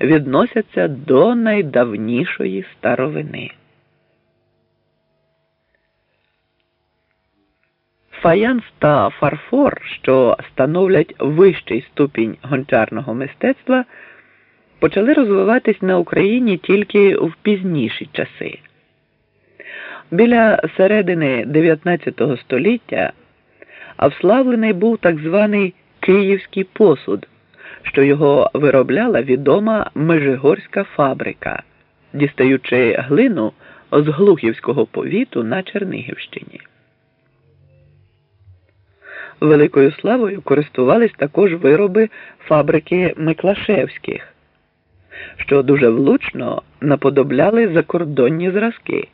відносяться до найдавнішої старовини. Фаянс та фарфор, що становлять вищий ступінь гончарного мистецтва, почали розвиватись на Україні тільки в пізніші часи. Біля середини 19 століття вславлений був так званий Київський посуд, що його виробляла відома Межигорська фабрика, дістаючи глину з Глухівського повіту на Чернігівщині. Великою славою користувались також вироби фабрики Миклашевських, що дуже влучно наподобляли закордонні зразки.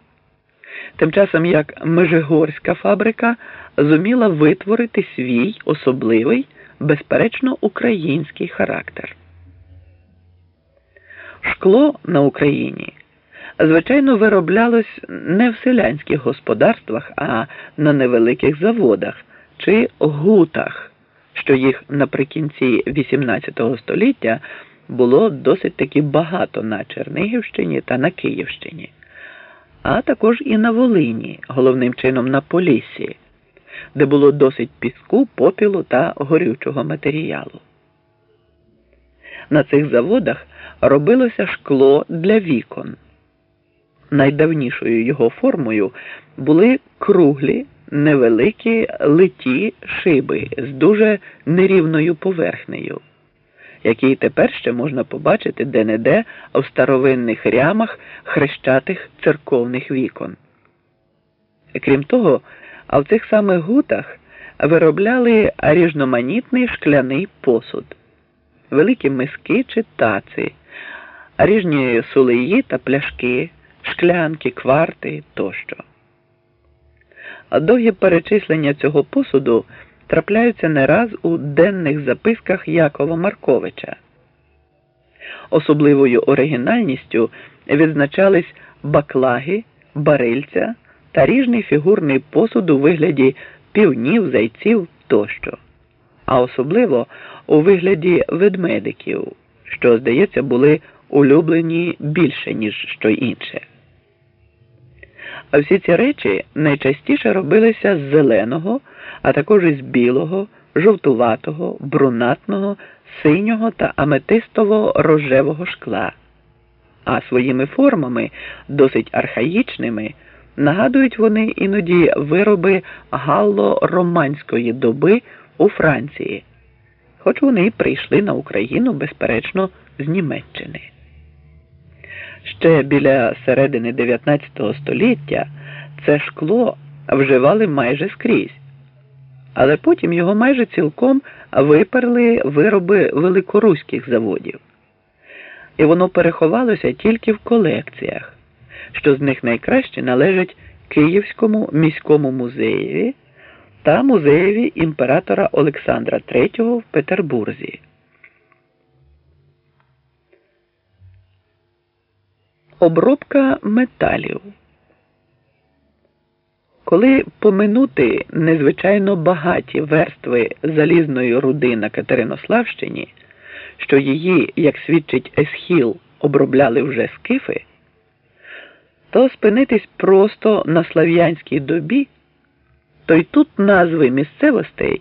Тим часом як Межигорська фабрика зуміла витворити свій особливий, безперечно, український характер. Шкло на Україні, звичайно, вироблялось не в селянських господарствах, а на невеликих заводах чи гутах, що їх наприкінці XVIII століття було досить таки багато на Чернигівщині та на Київщині, а також і на Волині, головним чином на Поліссі, де було досить піску, попілу та горючого матеріалу. На цих заводах робилося шкло для вікон. Найдавнішою його формою були круглі невеликі литі шиби з дуже нерівною поверхнею, які тепер ще можна побачити де-не-де в старовинних рямах хрещатих церковних вікон. Крім того, а в цих самих гутах виробляли різноманітний шкляний посуд, великі миски чи таці, ріжні сулеї та пляшки, шклянки, кварти тощо. А довгі перечислення цього посуду трапляються не раз у денних записках Якова Марковича. Особливою оригінальністю відзначались баклаги, барильця та ріжний фігурний посуд у вигляді півнів, зайців тощо, а особливо у вигляді ведмедиків, що, здається, були улюблені більше, ніж що інше. А всі ці речі найчастіше робилися з зеленого, а також із білого, жовтуватого, брунатного, синього та аметистово рожевого шкла, а своїми формами, досить архаїчними, нагадують вони іноді вироби галло-романської доби у Франції, хоч вони прийшли на Україну, безперечно, з Німеччини. Ще біля середини 19 століття це шкло вживали майже скрізь, але потім його майже цілком виперли вироби великоруських заводів, і воно переховалося тільки в колекціях, що з них найкраще належать Київському міському музеєві та музеєві імператора Олександра III в Петербурзі. Обробка металів. Коли поминути незвичайно багаті верстви залізної руди на Катеринославщині, що її, як свідчить Есхіл, обробляли вже скифи, то спинитись просто на слав'янській добі, то й тут назви місцевостей,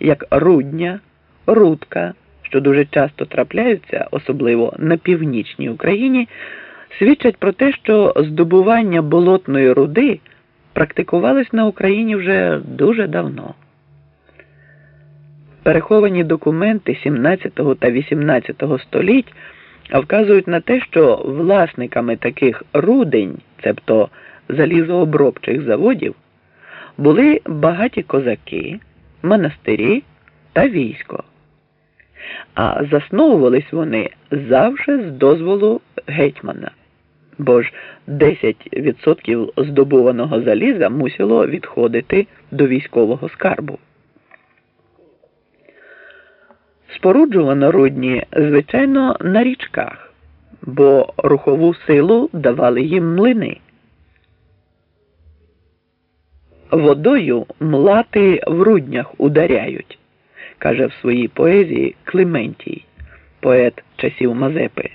як Рудня, Рудка, що дуже часто трапляються, особливо на північній Україні свідчать про те, що здобування болотної руди практикувалось на Україні вже дуже давно. Переховані документи 17 та 18 століть вказують на те, що власниками таких рудень, цебто залізообробчих заводів, були багаті козаки, монастирі та військо. А засновувались вони завжди з дозволу гетьмана бо ж 10% здобуваного заліза мусило відходити до військового скарбу. Споруджувано рудні, звичайно, на річках, бо рухову силу давали їм млини. Водою млати в руднях ударяють, каже в своїй поезії Климентій, поет часів Мазепи.